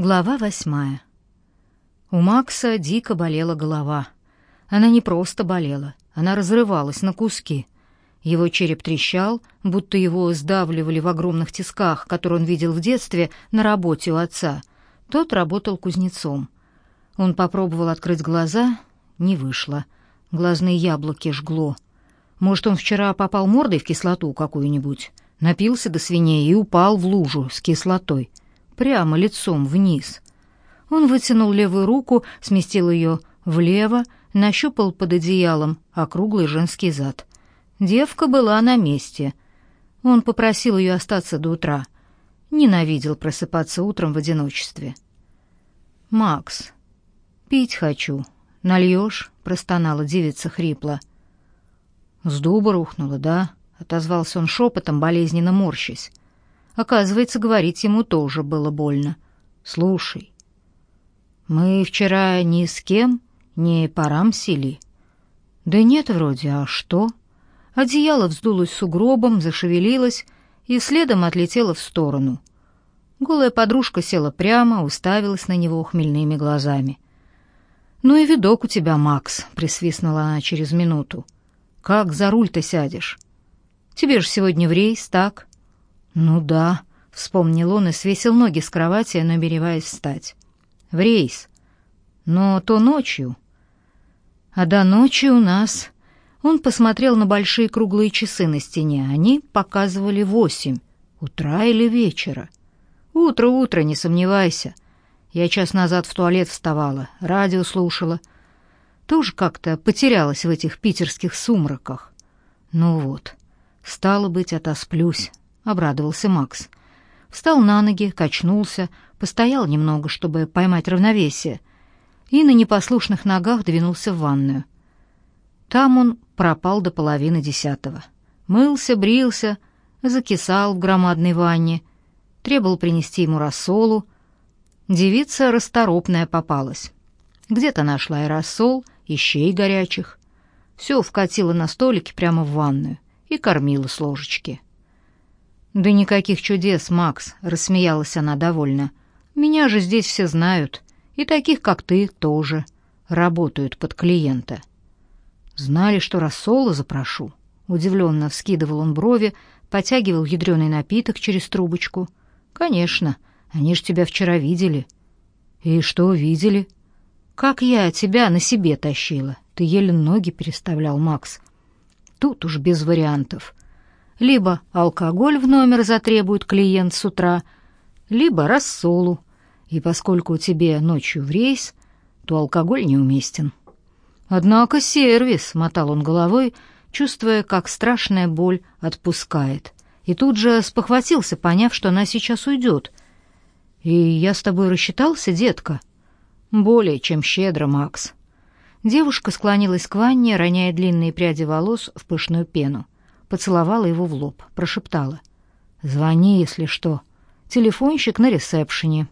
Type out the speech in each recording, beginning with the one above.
Глава восьмая. У Макса дико болела голова. Она не просто болела, она разрывалась на куски. Его череп трещал, будто его сдавливали в огромных тисках, которые он видел в детстве на работе у отца. Тот работал кузнецом. Он попробовал открыть глаза, не вышло. Глазные яблоки жгло. Может, он вчера попал мордой в кислоту какую-нибудь, напился до свиней и упал в лужу с кислотой прямо лицом вниз. Он вытянул левую руку, сместил ее влево, нащупал под одеялом округлый женский зад. Девка была на месте. Он попросил ее остаться до утра. Ненавидел просыпаться утром в одиночестве. «Макс, пить хочу. Нальешь?» — простонала девица хрипло. «С дуба рухнула, да?» — отозвался он шепотом, болезненно морщась. Оказывается, говорить ему тоже было больно. «Слушай, мы вчера ни с кем не порамсили?» «Да нет вроде, а что?» Одеяло вздулось сугробом, зашевелилось и следом отлетело в сторону. Голая подружка села прямо, уставилась на него хмельными глазами. «Ну и видок у тебя, Макс», — присвистнула она через минуту. «Как за руль ты сядешь? Тебе же сегодня в рейс, так?» «Ну да», — вспомнил он и свесил ноги с кровати, намереваясь встать. «В рейс. Но то ночью». «А до ночи у нас...» Он посмотрел на большие круглые часы на стене. Они показывали восемь. Утра или вечера. «Утро, утро, не сомневайся. Я час назад в туалет вставала, радио слушала. Тоже как-то потерялась в этих питерских сумраках. Ну вот, стало быть, отосплюсь» обрадовался Макс. Встал на ноги, качнулся, постоял немного, чтобы поймать равновесие, и на непослушных ногах двинулся в ванную. Там он пропал до половины десятого. Мылся, брился, закисал в громадной ванне, требовал принести ему рассолу. Девица расторопная попалась. Где-то нашла и рассол, и щей горячих. Все вкатила на столике прямо в ванную и кормила с ложечки. «Да никаких чудес, Макс», — рассмеялась она довольно. «Меня же здесь все знают, и таких, как ты, тоже. Работают под клиента». «Знали, что рассола запрошу?» Удивленно вскидывал он брови, потягивал ядреный напиток через трубочку. «Конечно, они ж тебя вчера видели». «И что видели?» «Как я тебя на себе тащила. Ты еле ноги переставлял, Макс». «Тут уж без вариантов либо алкоголь в номер затребует клиент с утра, либо рассолу, и поскольку тебе ночью в рейс, то алкоголь неуместен. Однако сервис, мотал он головой, чувствуя, как страшная боль отпускает, и тут же спохватился, поняв, что она сейчас уйдет. И я с тобой рассчитался, детка? Более чем щедро, Макс. Девушка склонилась к ванне, роняя длинные пряди волос в пышную пену поцеловала его в лоб, прошептала. «Звони, если что. Телефонщик на ресепшене».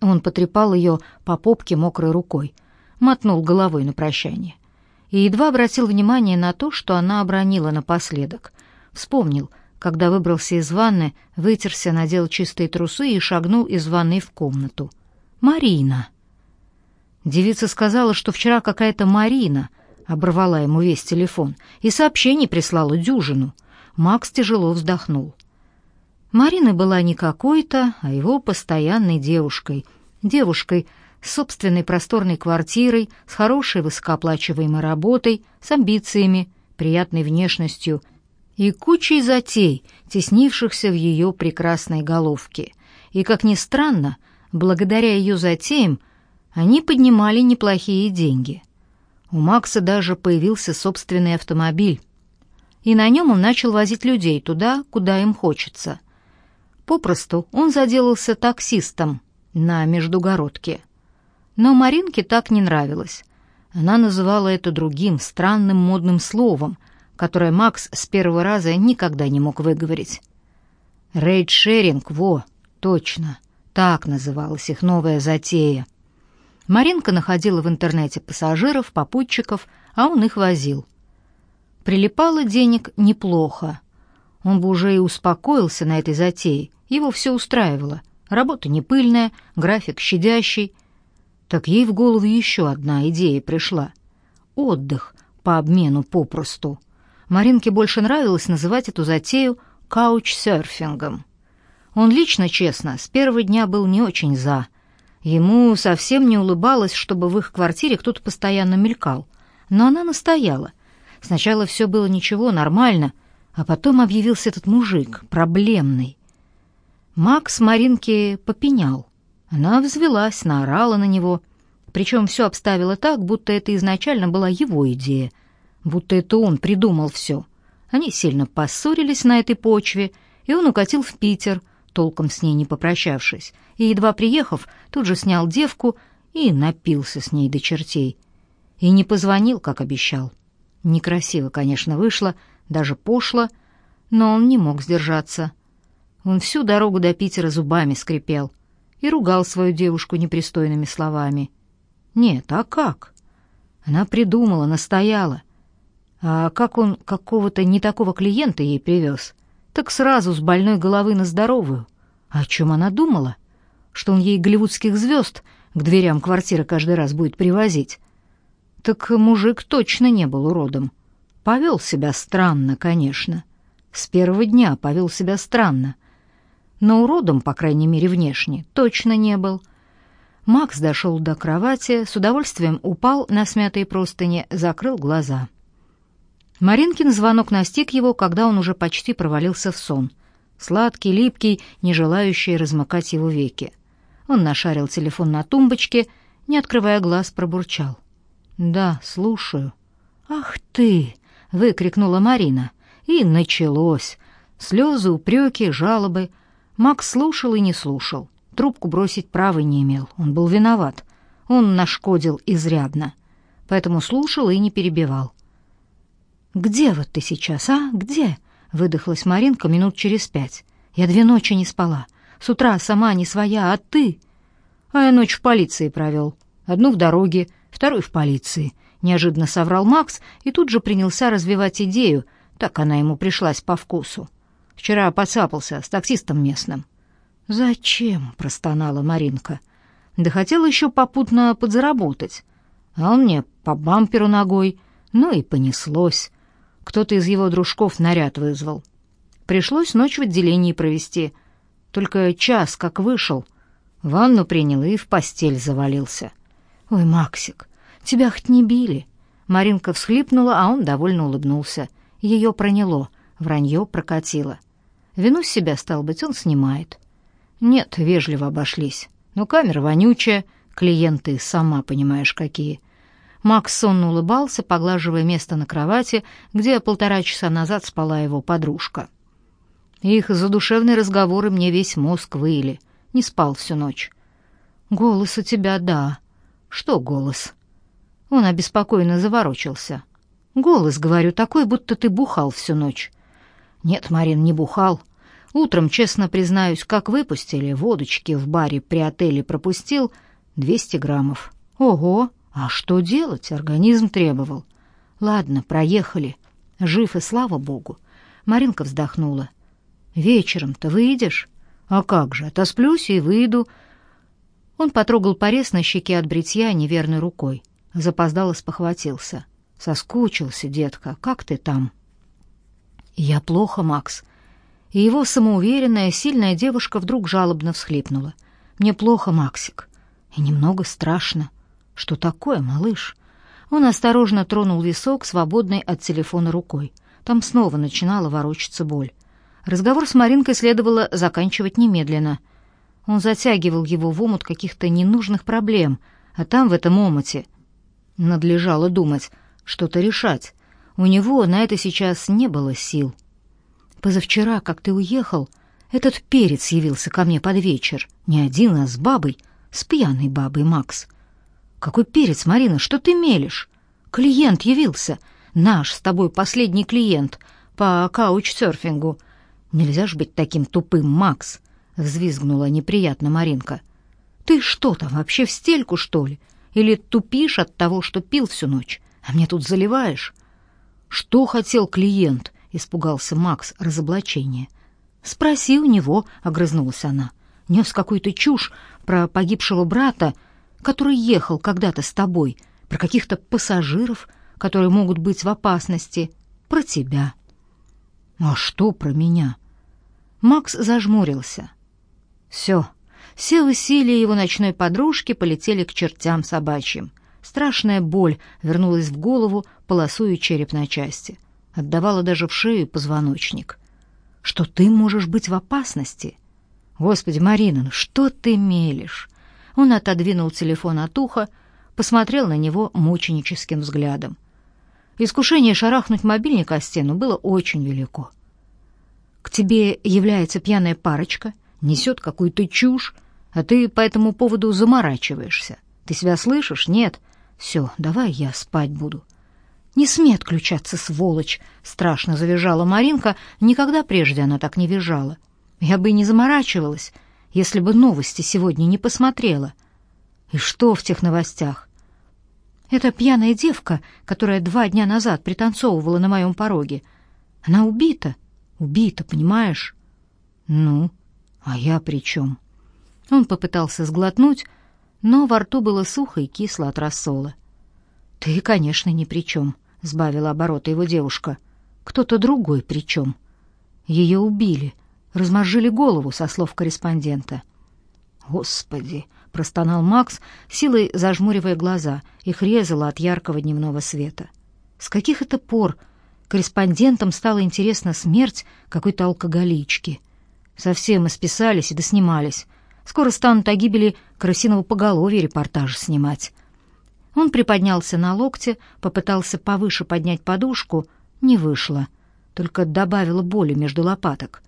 Он потрепал ее по попке мокрой рукой, мотнул головой на прощание и едва обратил внимание на то, что она обронила напоследок. Вспомнил, когда выбрался из ванны, вытерся, надел чистые трусы и шагнул из ванной в комнату. «Марина!» Девица сказала, что вчера какая-то Марина — оборвала ему весь телефон, и сообщений прислала дюжину. Макс тяжело вздохнул. Марина была не какой-то, а его постоянной девушкой. Девушкой с собственной просторной квартирой, с хорошей высокооплачиваемой работой, с амбициями, приятной внешностью и кучей затей, теснившихся в ее прекрасной головке. И, как ни странно, благодаря ее затеям они поднимали неплохие деньги. У Макса даже появился собственный автомобиль, и на нем он начал возить людей туда, куда им хочется. Попросту он заделался таксистом на Междугородке. Но Маринке так не нравилось. Она называла это другим, странным модным словом, которое Макс с первого раза никогда не мог выговорить. Рейдшеринг, во, точно, так называлась их новая затея. Маринка находила в интернете пассажиров, попутчиков, а он их возил. Прилипало денег неплохо. Он бы уже и успокоился на этой затее, его все устраивало. Работа не пыльная, график щадящий. Так ей в голову еще одна идея пришла. Отдых по обмену попросту. Маринке больше нравилось называть эту затею каучсерфингом. Он лично, честно, с первого дня был не очень за. Ему совсем не улыбалось, чтобы в их квартире кто-то постоянно мелькал. Но она настояла. Сначала все было ничего, нормально, а потом объявился этот мужик, проблемный. Макс Маринке попенял. Она взвелась, наорала на него. Причем все обставила так, будто это изначально была его идея, будто это он придумал все. Они сильно поссорились на этой почве, и он укатил в Питер, толком с ней не попрощавшись, и, едва приехав, тут же снял девку и напился с ней до чертей. И не позвонил, как обещал. Некрасиво, конечно, вышло, даже пошло, но он не мог сдержаться. Он всю дорогу до Питера зубами скрипел и ругал свою девушку непристойными словами. Нет, а как? Она придумала, настояла. А как он какого-то не такого клиента ей привез? Так сразу с больной головы на здоровую. А о чем она думала? Что он ей голливудских звезд к дверям квартиры каждый раз будет привозить? Так мужик точно не был уродом. Повел себя странно, конечно. С первого дня повел себя странно — но уродом, по крайней мере, внешне, точно не был. Макс дошел до кровати, с удовольствием упал на смятые простыни, закрыл глаза. Маринкин звонок настиг его, когда он уже почти провалился в сон. Сладкий, липкий, не желающий размыкать его веки. Он нашарил телефон на тумбочке, не открывая глаз, пробурчал. «Да, слушаю». «Ах ты!» — выкрикнула Марина. И началось. Слезы, упреки, жалобы — Макс слушал и не слушал. Трубку бросить права не имел. Он был виноват. Он нашкодил изрядно. Поэтому слушал и не перебивал. «Где вот ты сейчас, а? Где?» — выдохлась Маринка минут через пять. «Я две ночи не спала. С утра сама не своя, а ты?» «А я ночь в полиции провел. Одну в дороге, вторую в полиции», — неожиданно соврал Макс и тут же принялся развивать идею, так она ему пришлась по вкусу. Вчера поцапался с таксистом местным. Зачем? простонала Маринка. Да хотел еще попутно подзаработать. А он мне по бамперу ногой, ну и понеслось. Кто-то из его дружков наряд вызвал. Пришлось ночь в отделении провести. Только час как вышел, ванну принял и в постель завалился. Ой, Максик, тебя хоть не били? Маринка всхлипнула, а он довольно улыбнулся. Ее проняло, вранье прокатило. Вину с себя, стал быть, он снимает. Нет, вежливо обошлись. Но камера вонючая, клиенты сама понимаешь какие. Макс сонно улыбался, поглаживая место на кровати, где полтора часа назад спала его подружка. Их задушевные разговоры мне весь мозг выили. Не спал всю ночь. «Голос у тебя, да». «Что голос?» Он обеспокоенно заворочился. «Голос, говорю, такой, будто ты бухал всю ночь. Нет, Марин, не бухал. Утром, честно признаюсь, как выпустили, водочки в баре при отеле пропустил 200 граммов. Ого, а что делать? Организм требовал. Ладно, проехали. Жив и слава богу. Маринка вздохнула. Вечером-то выйдешь? А как же, отосплюсь и выйду. Он потрогал порез на щеке от бритья неверной рукой. Запоздало спохватился. Соскучился, детка. Как ты там? «Я плохо, Макс». И его самоуверенная, сильная девушка вдруг жалобно всхлипнула. «Мне плохо, Максик. И немного страшно. Что такое, малыш?» Он осторожно тронул висок, свободной от телефона рукой. Там снова начинала ворочаться боль. Разговор с Маринкой следовало заканчивать немедленно. Он затягивал его в омут каких-то ненужных проблем, а там, в этом омуте, надлежало думать, что-то решать. У него на это сейчас не было сил. Позавчера, как ты уехал, этот перец явился ко мне под вечер. Не один, а с бабой, с пьяной бабой, Макс. Какой перец, Марина, что ты мелешь? Клиент явился, наш с тобой последний клиент по каучсерфингу. Нельзя ж быть таким тупым, Макс, взвизгнула неприятно Маринка. Ты что там, вообще в стельку, что ли? Или тупишь от того, что пил всю ночь? А мне тут заливаешь? Что хотел клиент? испугался Макс разоблачения. Спроси у него, огрызнулась она. нес какую-то чушь про погибшего брата, который ехал когда-то с тобой, про каких-то пассажиров, которые могут быть в опасности, про тебя. А что про меня? Макс зажмурился. Все, все усилия его ночной подружки полетели к чертям собачьим. Страшная боль вернулась в голову, полосуя череп на части. Отдавала даже в шею позвоночник. Что ты можешь быть в опасности? Господи, Марина, ну что ты мелешь? Он отодвинул телефон от уха, посмотрел на него мученическим взглядом. Искушение шарахнуть мобильник о стену было очень велико. К тебе является пьяная парочка, несет какую-то чушь, а ты по этому поводу заморачиваешься. Ты себя слышишь? Нет. Все, давай я спать буду. Не смей отключаться, сволочь, страшно завизжала Маринка, никогда прежде она так не визжала. Я бы и не заморачивалась, если бы новости сегодня не посмотрела. И что в тех новостях? Эта пьяная девка, которая два дня назад пританцовывала на моем пороге, она убита, убита, понимаешь? Ну, а я при чем? Он попытался сглотнуть, но во рту было сухо и кисло от рассола. «Ты, конечно, ни при чем», — сбавила обороты его девушка. «Кто-то другой при чем. Ее убили, размозжили голову, со слов корреспондента». «Господи!» — простонал Макс, силой зажмуривая глаза, их резало от яркого дневного света. «С каких это пор корреспондентам стала интересна смерть какой-то алкоголички? Совсем исписались и доснимались. Скоро станут о гибели крысиного поголовья репортаж снимать». Он приподнялся на локте, попытался повыше поднять подушку, не вышло, только добавило боли между лопаток.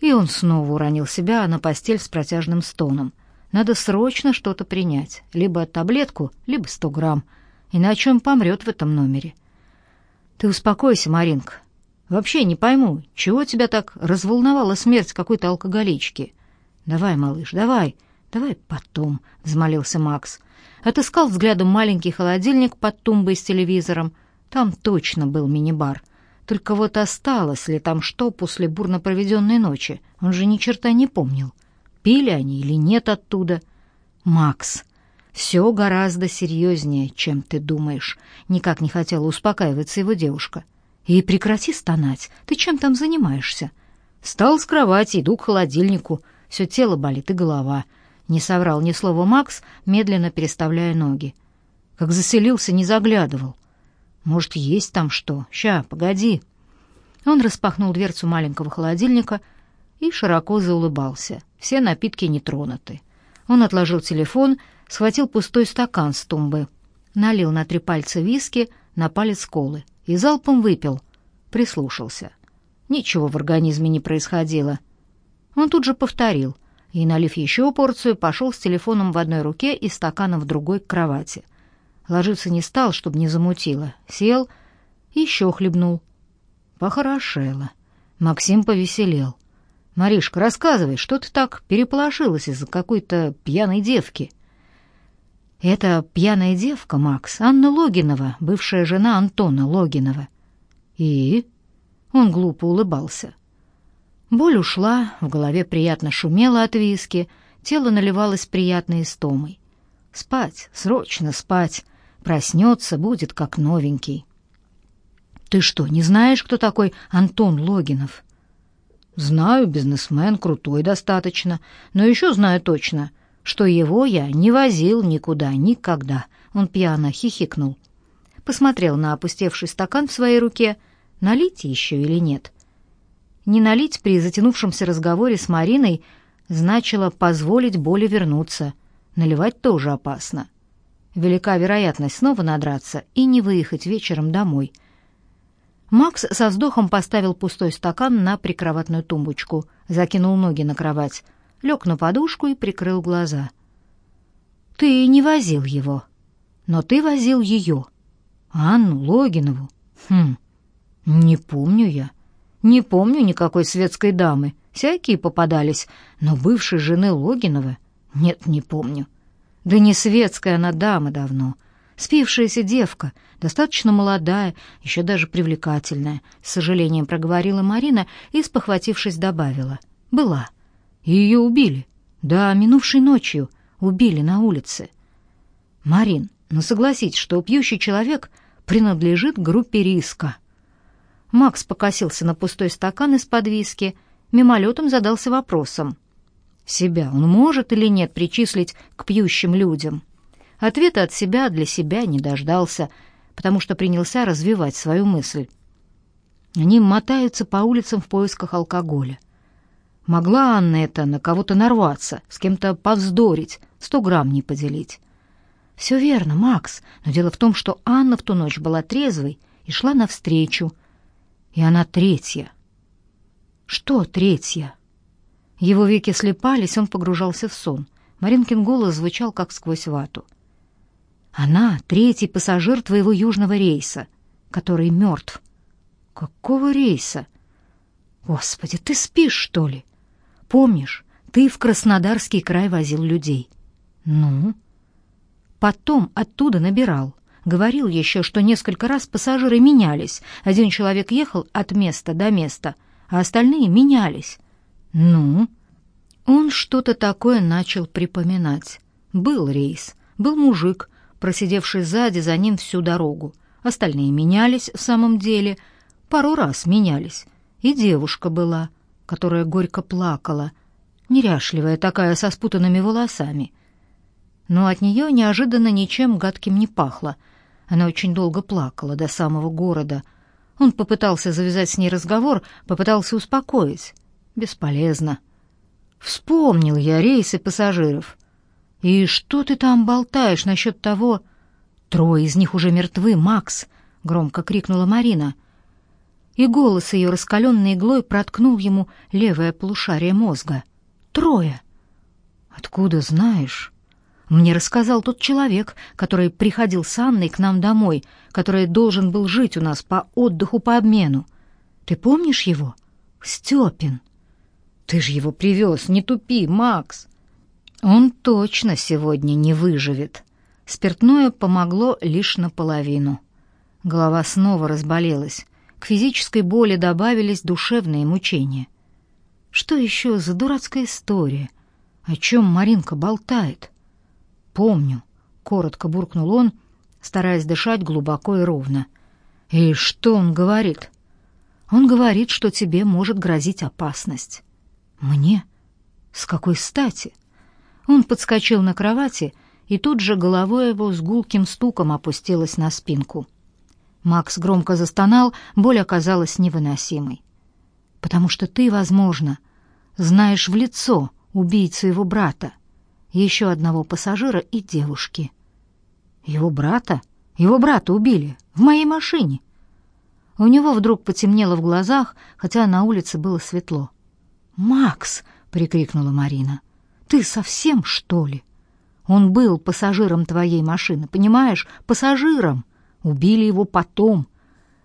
И он снова уронил себя на постель с протяжным стоном. Надо срочно что-то принять, либо таблетку, либо сто грамм, иначе он помрет в этом номере. Ты успокойся, Маринка. Вообще не пойму, чего тебя так разволновала смерть какой-то алкоголички. Давай, малыш, давай, давай потом, взмолился Макс. Отыскал взглядом маленький холодильник под тумбой с телевизором. Там точно был мини-бар. Только вот осталось ли там что после бурно проведенной ночи? Он же ни черта не помнил. Пили они или нет оттуда? Макс, все гораздо серьезнее, чем ты думаешь. Никак не хотела успокаиваться его девушка. И прекрати стонать. Ты чем там занимаешься? Встал с кровати, иду к холодильнику. Все тело болит и голова. Не соврал ни слова Макс, медленно переставляя ноги. Как заселился, не заглядывал. Может, есть там что? Ща, погоди. Он распахнул дверцу маленького холодильника и широко заулыбался. Все напитки не тронуты. Он отложил телефон, схватил пустой стакан с тумбы, налил на три пальца виски, на палец колы и залпом выпил. Прислушался. Ничего в организме не происходило. Он тут же повторил и, налив еще порцию, пошел с телефоном в одной руке и стаканом в другой к кровати — Ложиться не стал, чтобы не замутило. Сел, еще хлебнул. Похорошело. Максим повеселел. «Маришка, рассказывай, что ты так переполошилась из-за какой-то пьяной девки?» «Это пьяная девка, Макс, Анна Логинова, бывшая жена Антона Логинова». «И?» Он глупо улыбался. Боль ушла, в голове приятно шумело от виски, тело наливалось приятной истомой. Спать, срочно спать. Проснется, будет как новенький. Ты что, не знаешь, кто такой Антон Логинов? Знаю, бизнесмен, крутой достаточно, но еще знаю точно, что его я не возил никуда никогда. Он пьяно хихикнул. Посмотрел на опустевший стакан в своей руке. Налить еще или нет? Не налить при затянувшемся разговоре с Мариной значило позволить боли вернуться. Наливать тоже опасно велика вероятность снова надраться и не выехать вечером домой. Макс со вздохом поставил пустой стакан на прикроватную тумбочку, закинул ноги на кровать, лег на подушку и прикрыл глаза. «Ты не возил его, но ты возил ее, Анну Логинову. Хм, не помню я. Не помню никакой светской дамы. Всякие попадались, но бывшей жены Логинова нет, не помню». Да не светская она дама давно. Спившаяся девка, достаточно молодая, еще даже привлекательная, с сожалением проговорила Марина и, спохватившись, добавила. Была. Ее убили. Да, минувшей ночью убили на улице. Марин, ну согласитесь, что пьющий человек принадлежит группе риска. Макс покосился на пустой стакан из-под виски, мимолетом задался вопросом. Себя он может или нет причислить к пьющим людям? Ответа от себя для себя не дождался, потому что принялся развивать свою мысль. Они мотаются по улицам в поисках алкоголя. Могла Анна это на кого-то нарваться, с кем-то повздорить, сто грамм не поделить. Все верно, Макс, но дело в том, что Анна в ту ночь была трезвой и шла навстречу. И она третья. Что третья? Его веки слепались, он погружался в сон. Маринкин голос звучал как сквозь вату. Она третий пассажир твоего южного рейса, который мертв. Какого рейса? Господи, ты спишь, что ли? Помнишь, ты в Краснодарский край возил людей. Ну? Потом оттуда набирал. Говорил еще, что несколько раз пассажиры менялись. Один человек ехал от места до места, а остальные менялись. Ну? Он что-то такое начал припоминать. Был рейс, был мужик, просидевший сзади за ним всю дорогу. Остальные менялись в самом деле, пару раз менялись. И девушка была, которая горько плакала, неряшливая такая, со спутанными волосами. Но от нее неожиданно ничем гадким не пахло. Она очень долго плакала до самого города. Он попытался завязать с ней разговор, попытался успокоить. Бесполезно. Вспомнил я рейсы пассажиров. «И что ты там болтаешь насчет того...» «Трое из них уже мертвы, Макс!» — громко крикнула Марина. И голос ее, раскаленной иглой, проткнул ему левое полушарие мозга. «Трое!» «Откуда знаешь?» Мне рассказал тот человек, который приходил с Анной к нам домой, который должен был жить у нас по отдыху по обмену. Ты помнишь его? Степин. Ты же его привез, не тупи, Макс. Он точно сегодня не выживет. Спиртное помогло лишь наполовину. Голова снова разболелась. К физической боли добавились душевные мучения. Что еще за дурацкая история? О чем Маринка болтает? Помню, коротко буркнул он, стараясь дышать глубоко и ровно. И что он говорит? Он говорит, что тебе может грозить опасность. Мне? С какой стати? Он подскочил на кровати, и тут же головой его с гулким стуком опустилась на спинку. Макс громко застонал, боль оказалась невыносимой. «Потому что ты, возможно, знаешь в лицо убийцу его брата, еще одного пассажира и девушки». «Его брата? Его брата убили в моей машине». У него вдруг потемнело в глазах, хотя на улице было светло. «Макс!» — прикрикнула Марина. Ты совсем, что ли? Он был пассажиром твоей машины, понимаешь? Пассажиром. Убили его потом.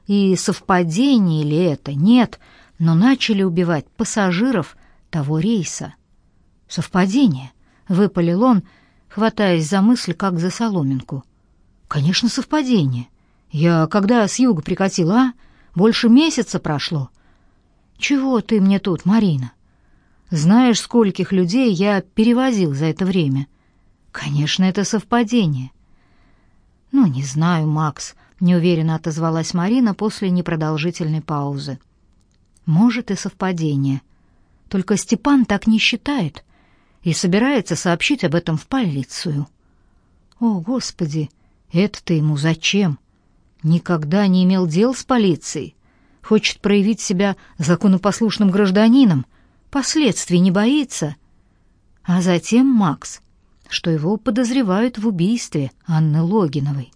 И совпадение ли это? Нет, но начали убивать пассажиров того рейса. Совпадение, выпалил он, хватаясь за мысль, как за соломинку. Конечно, совпадение. Я когда с юга прикатила, а? Больше месяца прошло. Чего ты мне тут, Марина? Знаешь, скольких людей я перевозил за это время? Конечно, это совпадение. Ну, не знаю, Макс, неуверенно отозвалась Марина после непродолжительной паузы. Может и совпадение. Только Степан так не считает и собирается сообщить об этом в полицию. О, господи, это-то ему зачем? Никогда не имел дел с полицией. Хочет проявить себя законопослушным гражданином, последствий не боится. А затем Макс, что его подозревают в убийстве Анны Логиновой.